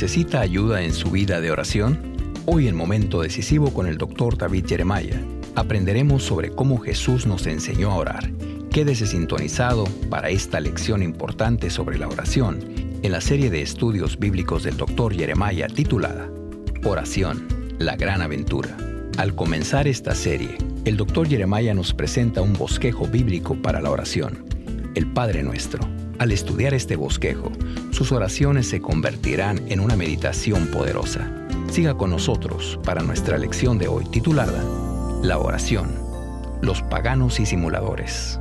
¿Necesita ayuda en su vida de oración? Hoy en Momento Decisivo con el Dr. David Jeremiah aprenderemos sobre cómo Jesús nos enseñó a orar. Quédese sintonizado para esta lección importante sobre la oración en la serie de estudios bíblicos del Dr. Jeremiah titulada Oración, la gran aventura. Al comenzar esta serie, el Dr. Jeremiah nos presenta un bosquejo bíblico para la oración, el Padre Nuestro. Al estudiar este bosquejo, sus oraciones se convertirán en una meditación poderosa. Siga con nosotros para nuestra lección de hoy titulada La oración, los paganos y simuladores.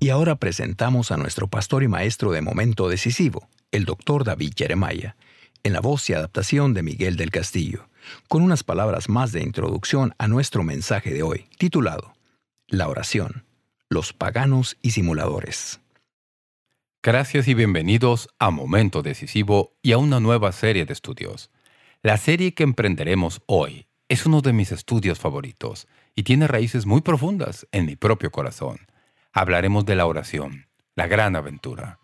Y ahora presentamos a nuestro pastor y maestro de momento decisivo, el doctor David Jeremiah, en la voz y adaptación de Miguel del Castillo con unas palabras más de introducción a nuestro mensaje de hoy, titulado La oración, los paganos y simuladores. Gracias y bienvenidos a Momento Decisivo y a una nueva serie de estudios. La serie que emprenderemos hoy es uno de mis estudios favoritos y tiene raíces muy profundas en mi propio corazón. Hablaremos de la oración, la gran aventura.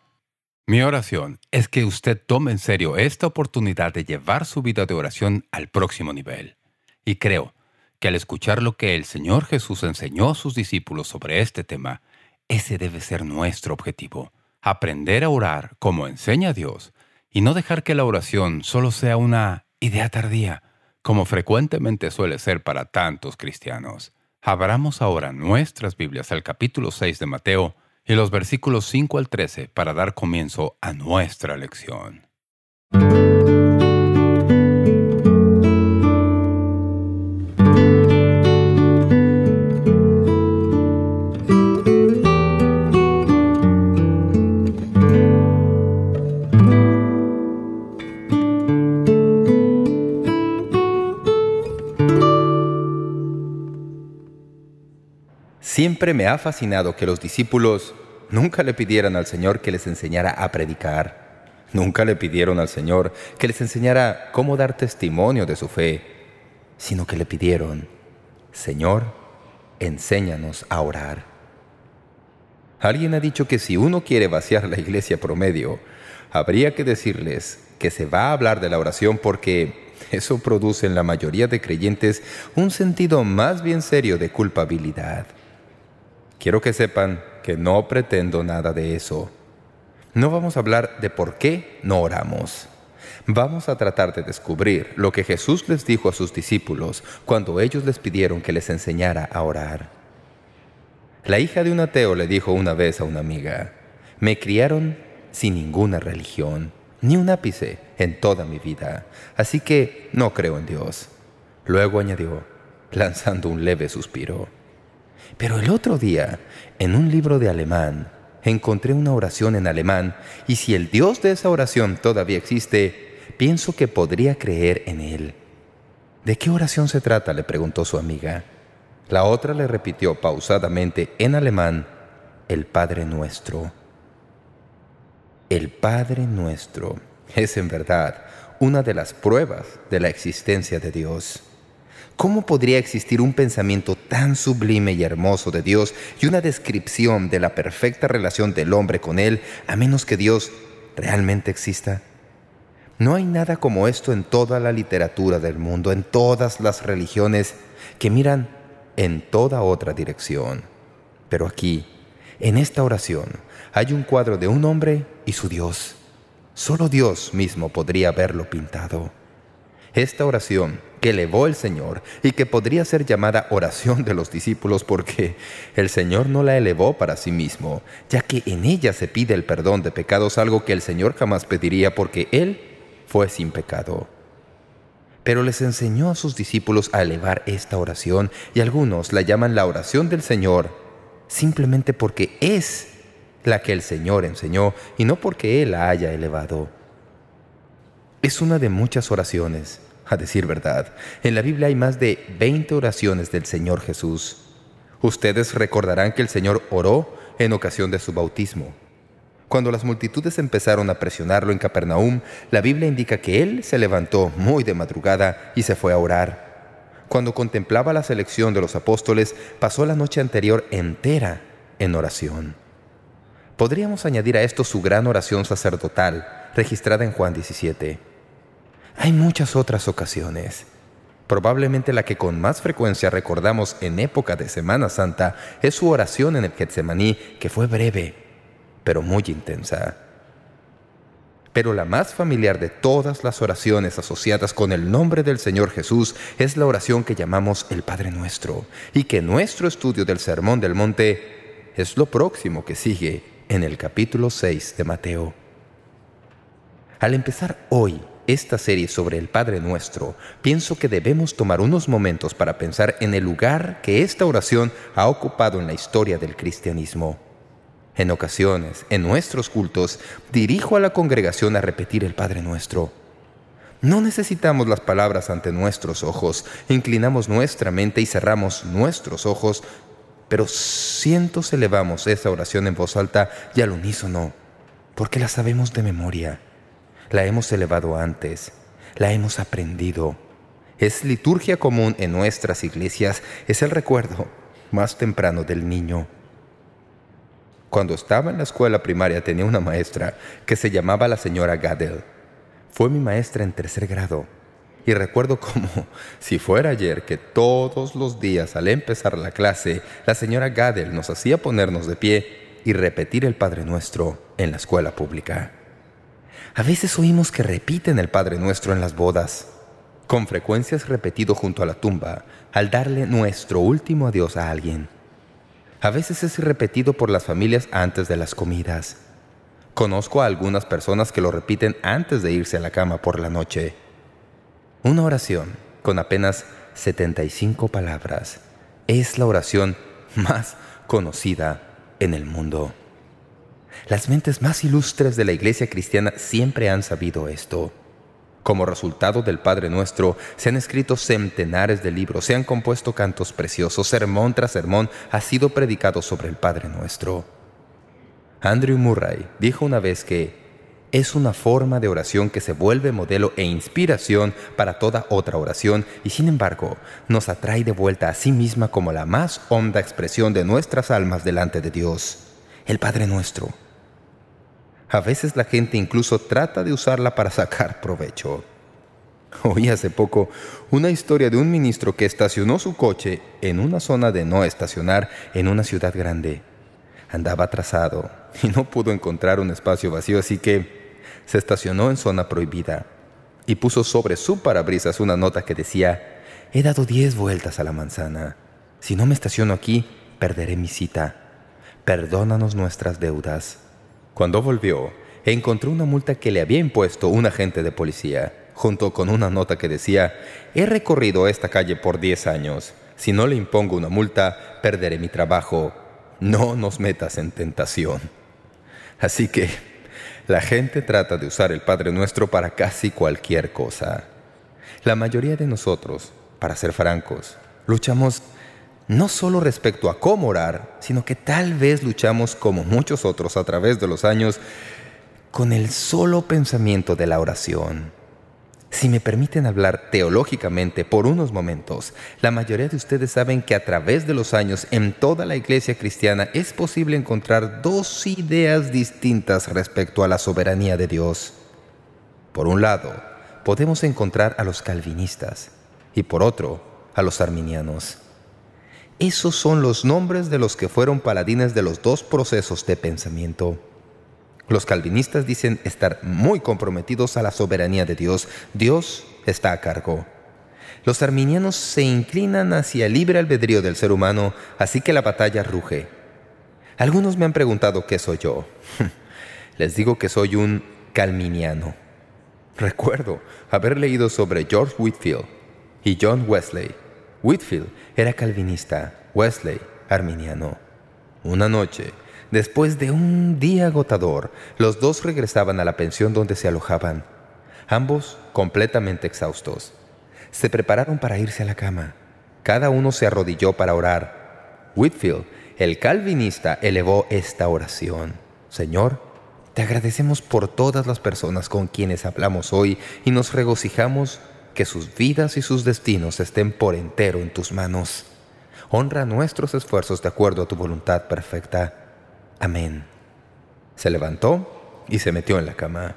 Mi oración es que usted tome en serio esta oportunidad de llevar su vida de oración al próximo nivel. Y creo que al escuchar lo que el Señor Jesús enseñó a sus discípulos sobre este tema, ese debe ser nuestro objetivo. Aprender a orar como enseña Dios y no dejar que la oración solo sea una idea tardía, como frecuentemente suele ser para tantos cristianos. Abramos ahora nuestras Biblias al capítulo 6 de Mateo, y los versículos 5 al 13 para dar comienzo a nuestra lección. Siempre me ha fascinado que los discípulos nunca le pidieran al Señor que les enseñara a predicar. Nunca le pidieron al Señor que les enseñara cómo dar testimonio de su fe, sino que le pidieron, Señor, enséñanos a orar. Alguien ha dicho que si uno quiere vaciar la iglesia promedio, habría que decirles que se va a hablar de la oración porque eso produce en la mayoría de creyentes un sentido más bien serio de culpabilidad. Quiero que sepan que no pretendo nada de eso. No vamos a hablar de por qué no oramos. Vamos a tratar de descubrir lo que Jesús les dijo a sus discípulos cuando ellos les pidieron que les enseñara a orar. La hija de un ateo le dijo una vez a una amiga, «Me criaron sin ninguna religión, ni un ápice en toda mi vida, así que no creo en Dios». Luego añadió, lanzando un leve suspiro, pero el otro día, en un libro de alemán, encontré una oración en alemán y si el Dios de esa oración todavía existe, pienso que podría creer en él. ¿De qué oración se trata? le preguntó su amiga. La otra le repitió pausadamente en alemán, el Padre Nuestro. El Padre Nuestro es en verdad una de las pruebas de la existencia de Dios. ¿Cómo podría existir un pensamiento tan sublime y hermoso de Dios y una descripción de la perfecta relación del hombre con Él a menos que Dios realmente exista? No hay nada como esto en toda la literatura del mundo, en todas las religiones que miran en toda otra dirección. Pero aquí, en esta oración, hay un cuadro de un hombre y su Dios. Solo Dios mismo podría haberlo pintado. Esta oración que elevó el Señor y que podría ser llamada oración de los discípulos porque el Señor no la elevó para sí mismo, ya que en ella se pide el perdón de pecados, algo que el Señor jamás pediría porque Él fue sin pecado. Pero les enseñó a sus discípulos a elevar esta oración y algunos la llaman la oración del Señor simplemente porque es la que el Señor enseñó y no porque Él la haya elevado. Es una de muchas oraciones, a decir verdad. En la Biblia hay más de 20 oraciones del Señor Jesús. Ustedes recordarán que el Señor oró en ocasión de su bautismo. Cuando las multitudes empezaron a presionarlo en Capernaum, la Biblia indica que Él se levantó muy de madrugada y se fue a orar. Cuando contemplaba la selección de los apóstoles, pasó la noche anterior entera en oración. Podríamos añadir a esto su gran oración sacerdotal, registrada en Juan 17. Hay muchas otras ocasiones. Probablemente la que con más frecuencia recordamos en época de Semana Santa es su oración en el Getsemaní, que fue breve, pero muy intensa. Pero la más familiar de todas las oraciones asociadas con el nombre del Señor Jesús es la oración que llamamos el Padre Nuestro, y que nuestro estudio del Sermón del Monte es lo próximo que sigue en el capítulo 6 de Mateo. Al empezar hoy esta serie sobre el Padre Nuestro, pienso que debemos tomar unos momentos para pensar en el lugar que esta oración ha ocupado en la historia del cristianismo. En ocasiones, en nuestros cultos, dirijo a la congregación a repetir el Padre Nuestro. No necesitamos las palabras ante nuestros ojos, inclinamos nuestra mente y cerramos nuestros ojos pero cientos elevamos esa oración en voz alta y al unísono, porque la sabemos de memoria. La hemos elevado antes, la hemos aprendido. Es liturgia común en nuestras iglesias, es el recuerdo más temprano del niño. Cuando estaba en la escuela primaria tenía una maestra que se llamaba la señora Gadel. Fue mi maestra en tercer grado. Y recuerdo como si fuera ayer que todos los días al empezar la clase, la señora Gadel nos hacía ponernos de pie y repetir el Padre Nuestro en la escuela pública. A veces oímos que repiten el Padre Nuestro en las bodas. Con frecuencia es repetido junto a la tumba, al darle nuestro último adiós a alguien. A veces es repetido por las familias antes de las comidas. Conozco a algunas personas que lo repiten antes de irse a la cama por la noche. Una oración con apenas 75 palabras es la oración más conocida en el mundo. Las mentes más ilustres de la iglesia cristiana siempre han sabido esto. Como resultado del Padre Nuestro, se han escrito centenares de libros, se han compuesto cantos preciosos, sermón tras sermón ha sido predicado sobre el Padre Nuestro. Andrew Murray dijo una vez que es una forma de oración que se vuelve modelo e inspiración para toda otra oración y sin embargo nos atrae de vuelta a sí misma como la más honda expresión de nuestras almas delante de Dios, el Padre Nuestro. A veces la gente incluso trata de usarla para sacar provecho. Oí hace poco una historia de un ministro que estacionó su coche en una zona de no estacionar en una ciudad grande. Andaba atrasado y no pudo encontrar un espacio vacío, así que se estacionó en zona prohibida y puso sobre su parabrisas una nota que decía «He dado diez vueltas a la manzana. Si no me estaciono aquí, perderé mi cita. Perdónanos nuestras deudas». Cuando volvió, encontró una multa que le había impuesto un agente de policía, junto con una nota que decía «He recorrido esta calle por diez años. Si no le impongo una multa, perderé mi trabajo. No nos metas en tentación». Así que la gente trata de usar el Padre Nuestro para casi cualquier cosa. La mayoría de nosotros, para ser francos, luchamos no solo respecto a cómo orar, sino que tal vez luchamos como muchos otros a través de los años con el solo pensamiento de la oración. Si me permiten hablar teológicamente por unos momentos, la mayoría de ustedes saben que a través de los años en toda la iglesia cristiana es posible encontrar dos ideas distintas respecto a la soberanía de Dios. Por un lado, podemos encontrar a los calvinistas y por otro, a los arminianos. Esos son los nombres de los que fueron paladines de los dos procesos de pensamiento. Los calvinistas dicen estar muy comprometidos a la soberanía de Dios. Dios está a cargo. Los arminianos se inclinan hacia el libre albedrío del ser humano, así que la batalla ruge. Algunos me han preguntado qué soy yo. Les digo que soy un calminiano. Recuerdo haber leído sobre George Whitfield y John Wesley. Whitfield era calvinista, Wesley arminiano. Una noche, Después de un día agotador, los dos regresaban a la pensión donde se alojaban, ambos completamente exhaustos. Se prepararon para irse a la cama. Cada uno se arrodilló para orar. Whitfield, el calvinista, elevó esta oración. Señor, te agradecemos por todas las personas con quienes hablamos hoy y nos regocijamos que sus vidas y sus destinos estén por entero en tus manos. Honra nuestros esfuerzos de acuerdo a tu voluntad perfecta. Amén. Se levantó y se metió en la cama.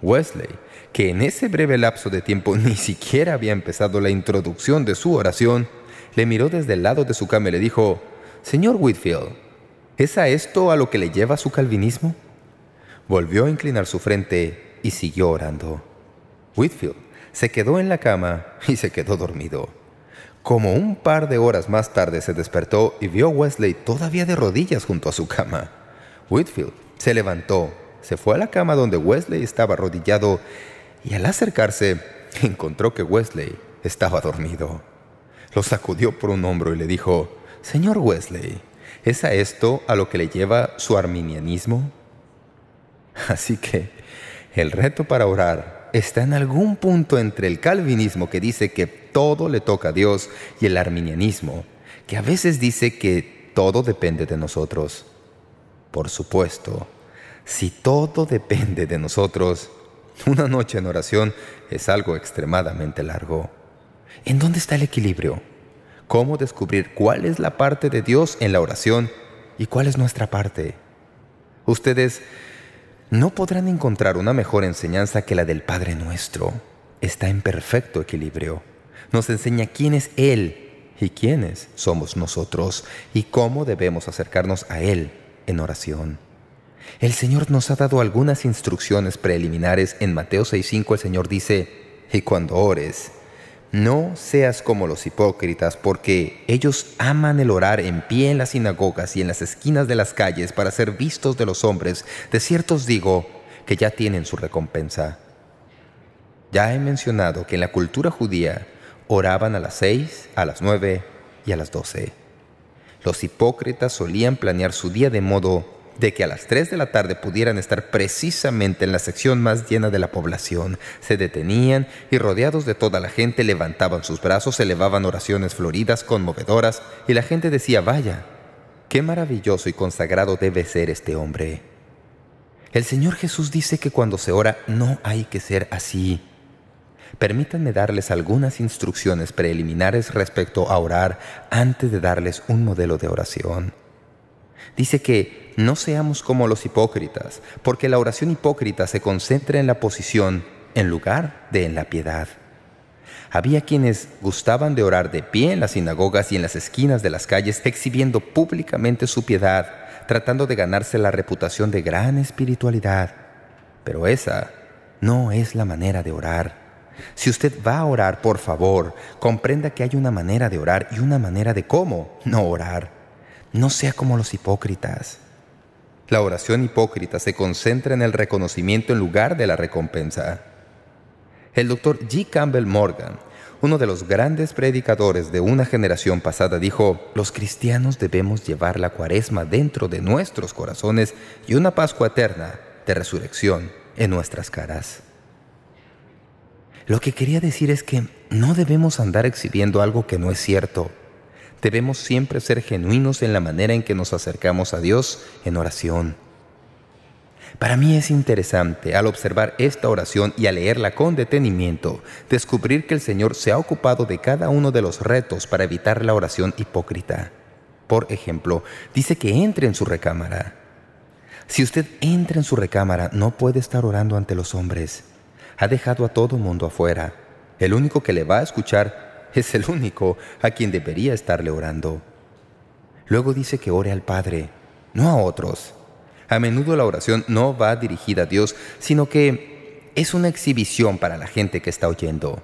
Wesley, que en ese breve lapso de tiempo ni siquiera había empezado la introducción de su oración, le miró desde el lado de su cama y le dijo, «Señor Whitfield, ¿es a esto a lo que le lleva su calvinismo?» Volvió a inclinar su frente y siguió orando. Whitfield se quedó en la cama y se quedó dormido. Como un par de horas más tarde se despertó y vio a Wesley todavía de rodillas junto a su cama. Whitfield se levantó, se fue a la cama donde Wesley estaba arrodillado y al acercarse encontró que Wesley estaba dormido. Lo sacudió por un hombro y le dijo, «Señor Wesley, ¿es a esto a lo que le lleva su arminianismo?» Así que el reto para orar está en algún punto entre el calvinismo que dice que todo le toca a Dios y el arminianismo, que a veces dice que todo depende de nosotros. Por supuesto, si todo depende de nosotros, una noche en oración es algo extremadamente largo. ¿En dónde está el equilibrio? ¿Cómo descubrir cuál es la parte de Dios en la oración y cuál es nuestra parte? Ustedes no podrán encontrar una mejor enseñanza que la del Padre Nuestro. Está en perfecto equilibrio. Nos enseña quién es Él y quiénes somos nosotros y cómo debemos acercarnos a Él en oración. El Señor nos ha dado algunas instrucciones preliminares. En Mateo 6.5 el Señor dice, «Y cuando ores, no seas como los hipócritas, porque ellos aman el orar en pie en las sinagogas y en las esquinas de las calles para ser vistos de los hombres. De cierto os digo que ya tienen su recompensa». Ya he mencionado que en la cultura judía oraban a las seis, a las nueve y a las doce. Los hipócritas solían planear su día de modo de que a las 3 de la tarde pudieran estar precisamente en la sección más llena de la población. Se detenían y rodeados de toda la gente levantaban sus brazos, elevaban oraciones floridas, conmovedoras, y la gente decía, vaya, qué maravilloso y consagrado debe ser este hombre. El Señor Jesús dice que cuando se ora no hay que ser así. Permítanme darles algunas instrucciones preliminares respecto a orar antes de darles un modelo de oración. Dice que no seamos como los hipócritas, porque la oración hipócrita se concentra en la posición en lugar de en la piedad. Había quienes gustaban de orar de pie en las sinagogas y en las esquinas de las calles, exhibiendo públicamente su piedad, tratando de ganarse la reputación de gran espiritualidad. Pero esa no es la manera de orar. Si usted va a orar, por favor, comprenda que hay una manera de orar y una manera de cómo no orar. No sea como los hipócritas. La oración hipócrita se concentra en el reconocimiento en lugar de la recompensa. El doctor G. Campbell Morgan, uno de los grandes predicadores de una generación pasada, dijo, «Los cristianos debemos llevar la cuaresma dentro de nuestros corazones y una Pascua eterna de resurrección en nuestras caras». Lo que quería decir es que no debemos andar exhibiendo algo que no es cierto, Debemos siempre ser genuinos en la manera en que nos acercamos a Dios en oración. Para mí es interesante, al observar esta oración y al leerla con detenimiento, descubrir que el Señor se ha ocupado de cada uno de los retos para evitar la oración hipócrita. Por ejemplo, dice que entre en su recámara. Si usted entra en su recámara, no puede estar orando ante los hombres. Ha dejado a todo mundo afuera. El único que le va a escuchar es el único a quien debería estarle orando. Luego dice que ore al Padre, no a otros. A menudo la oración no va dirigida a Dios, sino que es una exhibición para la gente que está oyendo.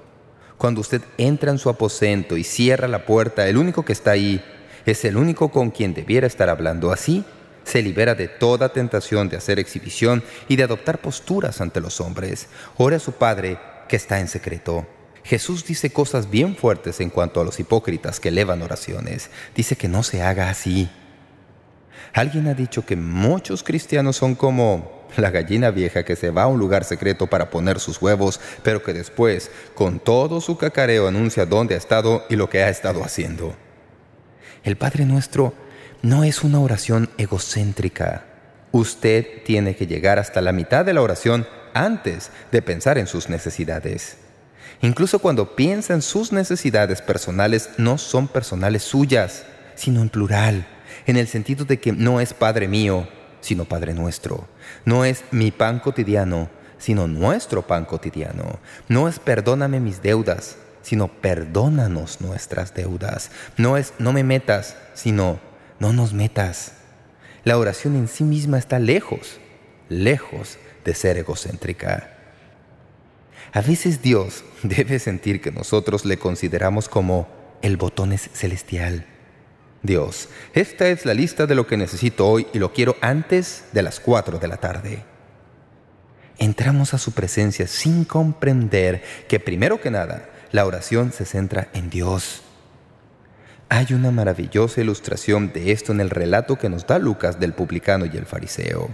Cuando usted entra en su aposento y cierra la puerta, el único que está ahí es el único con quien debiera estar hablando. Así se libera de toda tentación de hacer exhibición y de adoptar posturas ante los hombres. Ore a su Padre que está en secreto. Jesús dice cosas bien fuertes en cuanto a los hipócritas que elevan oraciones. Dice que no se haga así. Alguien ha dicho que muchos cristianos son como la gallina vieja que se va a un lugar secreto para poner sus huevos, pero que después, con todo su cacareo, anuncia dónde ha estado y lo que ha estado haciendo. El Padre Nuestro no es una oración egocéntrica. Usted tiene que llegar hasta la mitad de la oración antes de pensar en sus necesidades. Incluso cuando piensa en sus necesidades personales, no son personales suyas, sino en plural, en el sentido de que no es Padre mío, sino Padre nuestro. No es mi pan cotidiano, sino nuestro pan cotidiano. No es perdóname mis deudas, sino perdónanos nuestras deudas. No es no me metas, sino no nos metas. La oración en sí misma está lejos, lejos de ser egocéntrica. A veces Dios debe sentir que nosotros le consideramos como el botones celestial. Dios, esta es la lista de lo que necesito hoy y lo quiero antes de las cuatro de la tarde. Entramos a su presencia sin comprender que primero que nada la oración se centra en Dios. Hay una maravillosa ilustración de esto en el relato que nos da Lucas del publicano y el fariseo.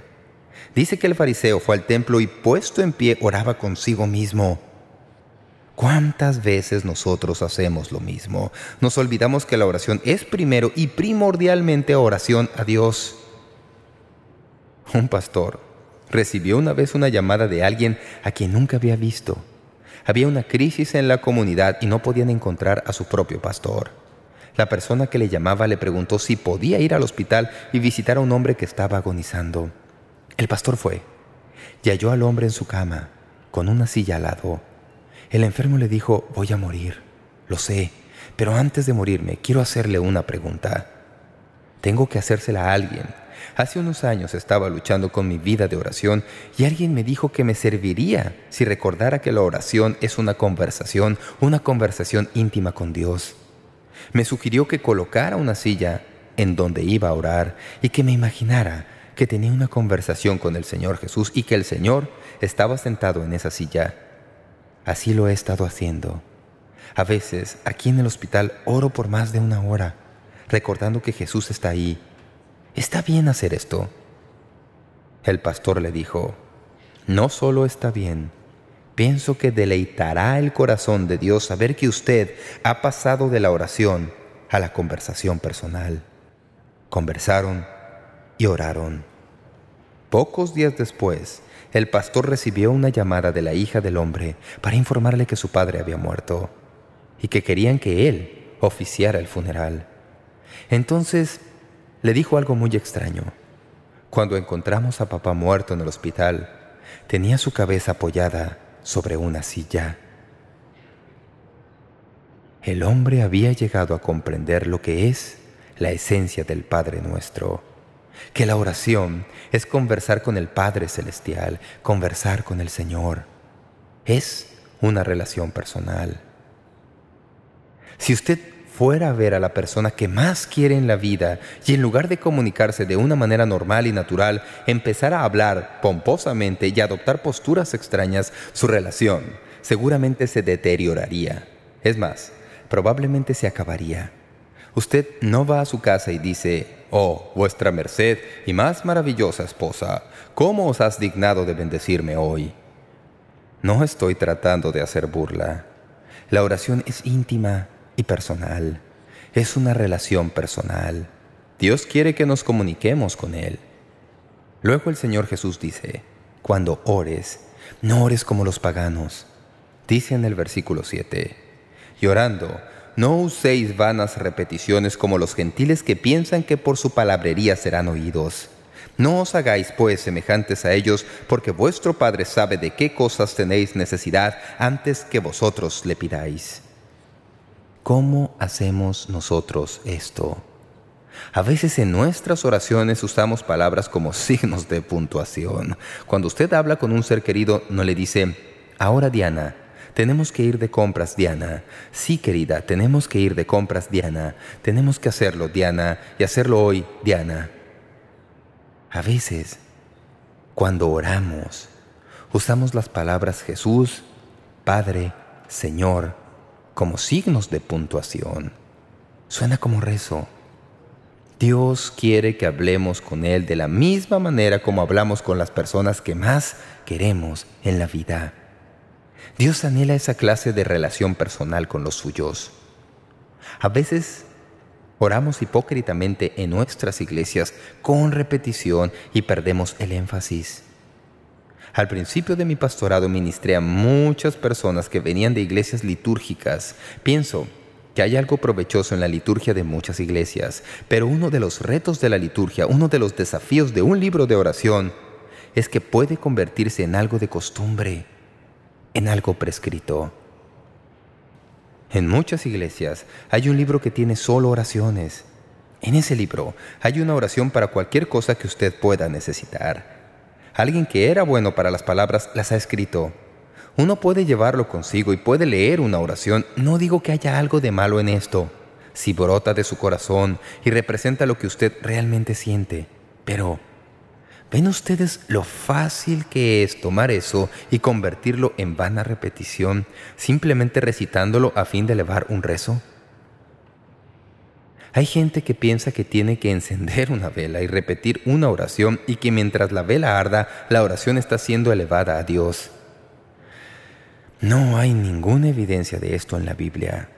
Dice que el fariseo fue al templo y puesto en pie oraba consigo mismo. ¿Cuántas veces nosotros hacemos lo mismo? Nos olvidamos que la oración es primero y primordialmente oración a Dios. Un pastor recibió una vez una llamada de alguien a quien nunca había visto. Había una crisis en la comunidad y no podían encontrar a su propio pastor. La persona que le llamaba le preguntó si podía ir al hospital y visitar a un hombre que estaba agonizando. El pastor fue y halló al hombre en su cama, con una silla al lado. El enfermo le dijo, voy a morir, lo sé, pero antes de morirme quiero hacerle una pregunta. Tengo que hacérsela a alguien. Hace unos años estaba luchando con mi vida de oración y alguien me dijo que me serviría si recordara que la oración es una conversación, una conversación íntima con Dios. Me sugirió que colocara una silla en donde iba a orar y que me imaginara que tenía una conversación con el Señor Jesús y que el Señor estaba sentado en esa silla. Así lo he estado haciendo. A veces, aquí en el hospital, oro por más de una hora, recordando que Jesús está ahí. ¿Está bien hacer esto? El pastor le dijo, no solo está bien, pienso que deleitará el corazón de Dios saber que usted ha pasado de la oración a la conversación personal. Conversaron y oraron. Pocos días después, el pastor recibió una llamada de la hija del hombre para informarle que su padre había muerto y que querían que él oficiara el funeral. Entonces le dijo algo muy extraño. Cuando encontramos a papá muerto en el hospital, tenía su cabeza apoyada sobre una silla. El hombre había llegado a comprender lo que es la esencia del Padre Nuestro que la oración es conversar con el Padre Celestial, conversar con el Señor. Es una relación personal. Si usted fuera a ver a la persona que más quiere en la vida y en lugar de comunicarse de una manera normal y natural, empezar a hablar pomposamente y adoptar posturas extrañas, su relación seguramente se deterioraría. Es más, probablemente se acabaría. Usted no va a su casa y dice, «Oh, vuestra merced y más maravillosa esposa, ¿cómo os has dignado de bendecirme hoy?» No estoy tratando de hacer burla. La oración es íntima y personal. Es una relación personal. Dios quiere que nos comuniquemos con Él. Luego el Señor Jesús dice, «Cuando ores, no ores como los paganos». Dice en el versículo 7, «Llorando, no uséis vanas repeticiones como los gentiles que piensan que por su palabrería serán oídos. No os hagáis, pues, semejantes a ellos, porque vuestro Padre sabe de qué cosas tenéis necesidad antes que vosotros le pidáis. ¿Cómo hacemos nosotros esto? A veces en nuestras oraciones usamos palabras como signos de puntuación. Cuando usted habla con un ser querido, no le dice, «Ahora, Diana, tenemos que ir de compras, Diana. Sí, querida, tenemos que ir de compras, Diana. Tenemos que hacerlo, Diana, y hacerlo hoy, Diana. A veces, cuando oramos, usamos las palabras Jesús, Padre, Señor, como signos de puntuación. Suena como rezo. Dios quiere que hablemos con Él de la misma manera como hablamos con las personas que más queremos en la vida. Dios anhela esa clase de relación personal con los suyos. A veces oramos hipócritamente en nuestras iglesias con repetición y perdemos el énfasis. Al principio de mi pastorado ministré a muchas personas que venían de iglesias litúrgicas. Pienso, que hay algo provechoso en la liturgia de muchas iglesias, pero uno de los retos de la liturgia, uno de los desafíos de un libro de oración, es que puede convertirse en algo de costumbre, en algo prescrito. En muchas iglesias hay un libro que tiene solo oraciones. En ese libro hay una oración para cualquier cosa que usted pueda necesitar. Alguien que era bueno para las palabras las ha escrito. Uno puede llevarlo consigo y puede leer una oración. No digo que haya algo de malo en esto, si brota de su corazón y representa lo que usted realmente siente. Pero, ¿ven ustedes lo fácil que es tomar eso y convertirlo en vana repetición, simplemente recitándolo a fin de elevar un rezo? Hay gente que piensa que tiene que encender una vela y repetir una oración y que mientras la vela arda, la oración está siendo elevada a Dios. No hay ninguna evidencia de esto en la Biblia.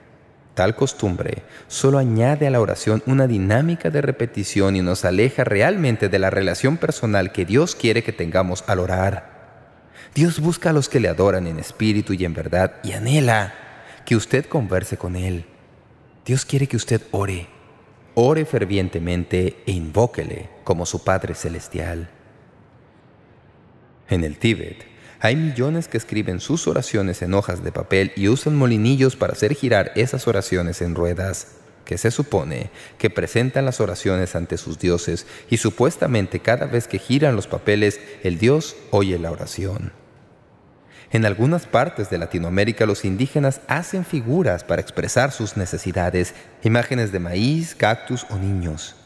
Tal costumbre solo añade a la oración una dinámica de repetición y nos aleja realmente de la relación personal que Dios quiere que tengamos al orar. Dios busca a los que le adoran en espíritu y en verdad y anhela que usted converse con Él. Dios quiere que usted ore. Ore fervientemente e invóquele como su Padre Celestial. En el Tíbet, hay millones que escriben sus oraciones en hojas de papel y usan molinillos para hacer girar esas oraciones en ruedas, que se supone que presentan las oraciones ante sus dioses y supuestamente cada vez que giran los papeles, el dios oye la oración. En algunas partes de Latinoamérica los indígenas hacen figuras para expresar sus necesidades, imágenes de maíz, cactus o niños.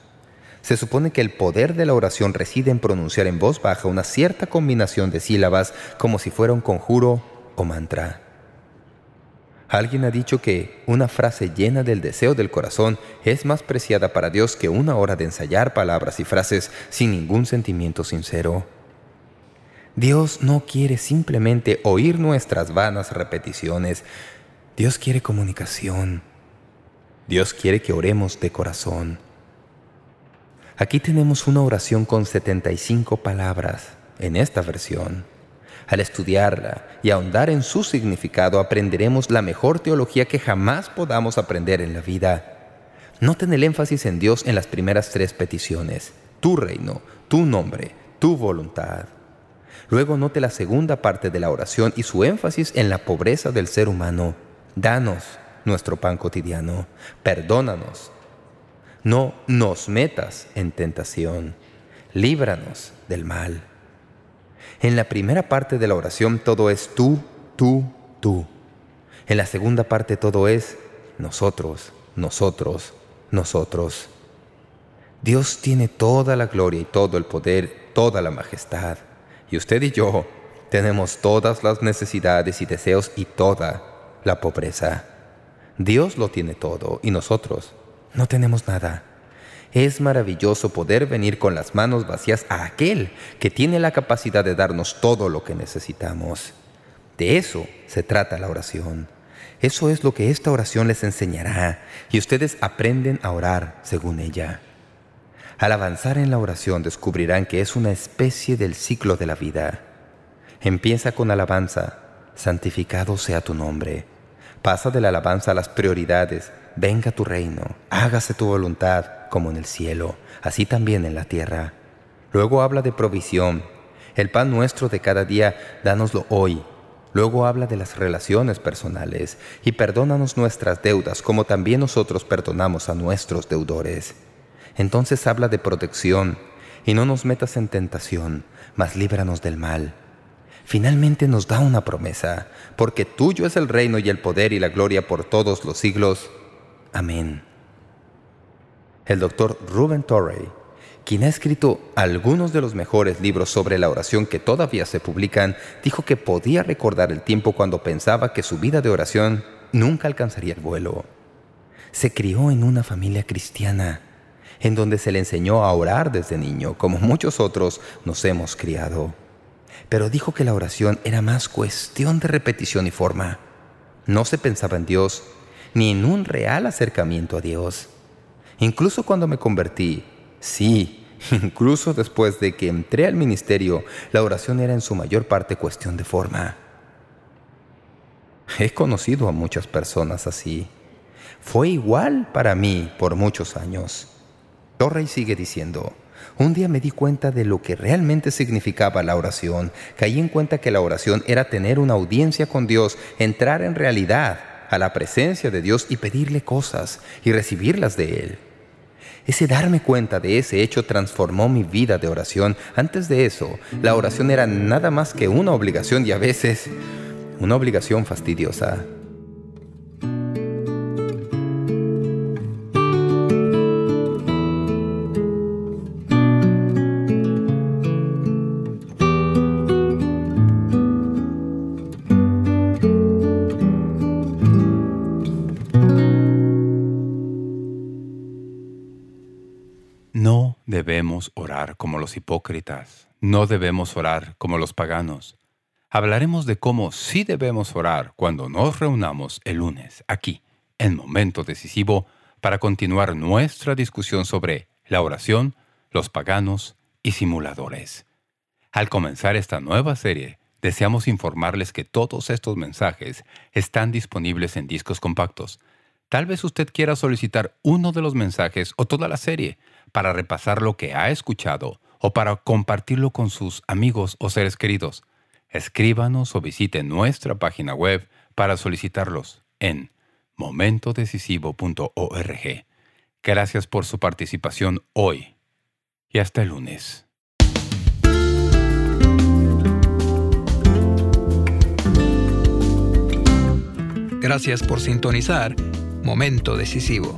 Se supone que el poder de la oración reside en pronunciar en voz baja una cierta combinación de sílabas como si fuera un conjuro o mantra. Alguien ha dicho que una frase llena del deseo del corazón es más preciada para Dios que una hora de ensayar palabras y frases sin ningún sentimiento sincero. Dios no quiere simplemente oír nuestras vanas repeticiones. Dios quiere comunicación. Dios quiere que oremos de corazón. Aquí tenemos una oración con 75 palabras en esta versión. Al estudiarla y ahondar en su significado aprenderemos la mejor teología que jamás podamos aprender en la vida. Noten el énfasis en Dios en las primeras tres peticiones. Tu reino, tu nombre, tu voluntad. Luego note la segunda parte de la oración y su énfasis en la pobreza del ser humano. Danos nuestro pan cotidiano. Perdónanos no nos metas en tentación. Líbranos del mal. En la primera parte de la oración todo es tú, tú, tú. En la segunda parte todo es nosotros, nosotros, nosotros. Dios tiene toda la gloria y todo el poder, toda la majestad. Y usted y yo tenemos todas las necesidades y deseos y toda la pobreza. Dios lo tiene todo y nosotros no tenemos nada. Es maravilloso poder venir con las manos vacías a aquel que tiene la capacidad de darnos todo lo que necesitamos. De eso se trata la oración. Eso es lo que esta oración les enseñará y ustedes aprenden a orar según ella. Al avanzar en la oración descubrirán que es una especie del ciclo de la vida. Empieza con alabanza, santificado sea tu nombre. Pasa de la alabanza a las prioridades, venga tu reino, hágase tu voluntad, como en el cielo, así también en la tierra. Luego habla de provisión. El pan nuestro de cada día, dánoslo hoy. Luego habla de las relaciones personales y perdónanos nuestras deudas como también nosotros perdonamos a nuestros deudores. Entonces habla de protección y no nos metas en tentación, mas líbranos del mal. Finalmente nos da una promesa, porque tuyo es el reino y el poder y la gloria por todos los siglos. Amén. El doctor Ruben Torrey, quien ha escrito algunos de los mejores libros sobre la oración que todavía se publican, dijo que podía recordar el tiempo cuando pensaba que su vida de oración nunca alcanzaría el vuelo. Se crió en una familia cristiana, en donde se le enseñó a orar desde niño, como muchos otros nos hemos criado. Pero dijo que la oración era más cuestión de repetición y forma. No se pensaba en Dios, ni en un real acercamiento a Dios. Incluso cuando me convertí, sí, incluso después de que entré al ministerio, la oración era en su mayor parte cuestión de forma. He conocido a muchas personas así. Fue igual para mí por muchos años. Torrey sigue diciendo, un día me di cuenta de lo que realmente significaba la oración. Caí en cuenta que la oración era tener una audiencia con Dios, entrar en realidad a la presencia de Dios y pedirle cosas y recibirlas de Él. Ese darme cuenta de ese hecho transformó mi vida de oración. Antes de eso, la oración era nada más que una obligación y a veces una obligación fastidiosa. Orar como los hipócritas. No debemos orar como los paganos. Hablaremos de cómo sí debemos orar cuando nos reunamos el lunes, aquí, en Momento Decisivo, para continuar nuestra discusión sobre la oración, los paganos y simuladores. Al comenzar esta nueva serie, deseamos informarles que todos estos mensajes están disponibles en discos compactos. Tal vez usted quiera solicitar uno de los mensajes o toda la serie, para repasar lo que ha escuchado o para compartirlo con sus amigos o seres queridos. Escríbanos o visite nuestra página web para solicitarlos en momentodecisivo.org. Gracias por su participación hoy y hasta el lunes. Gracias por sintonizar Momento Decisivo.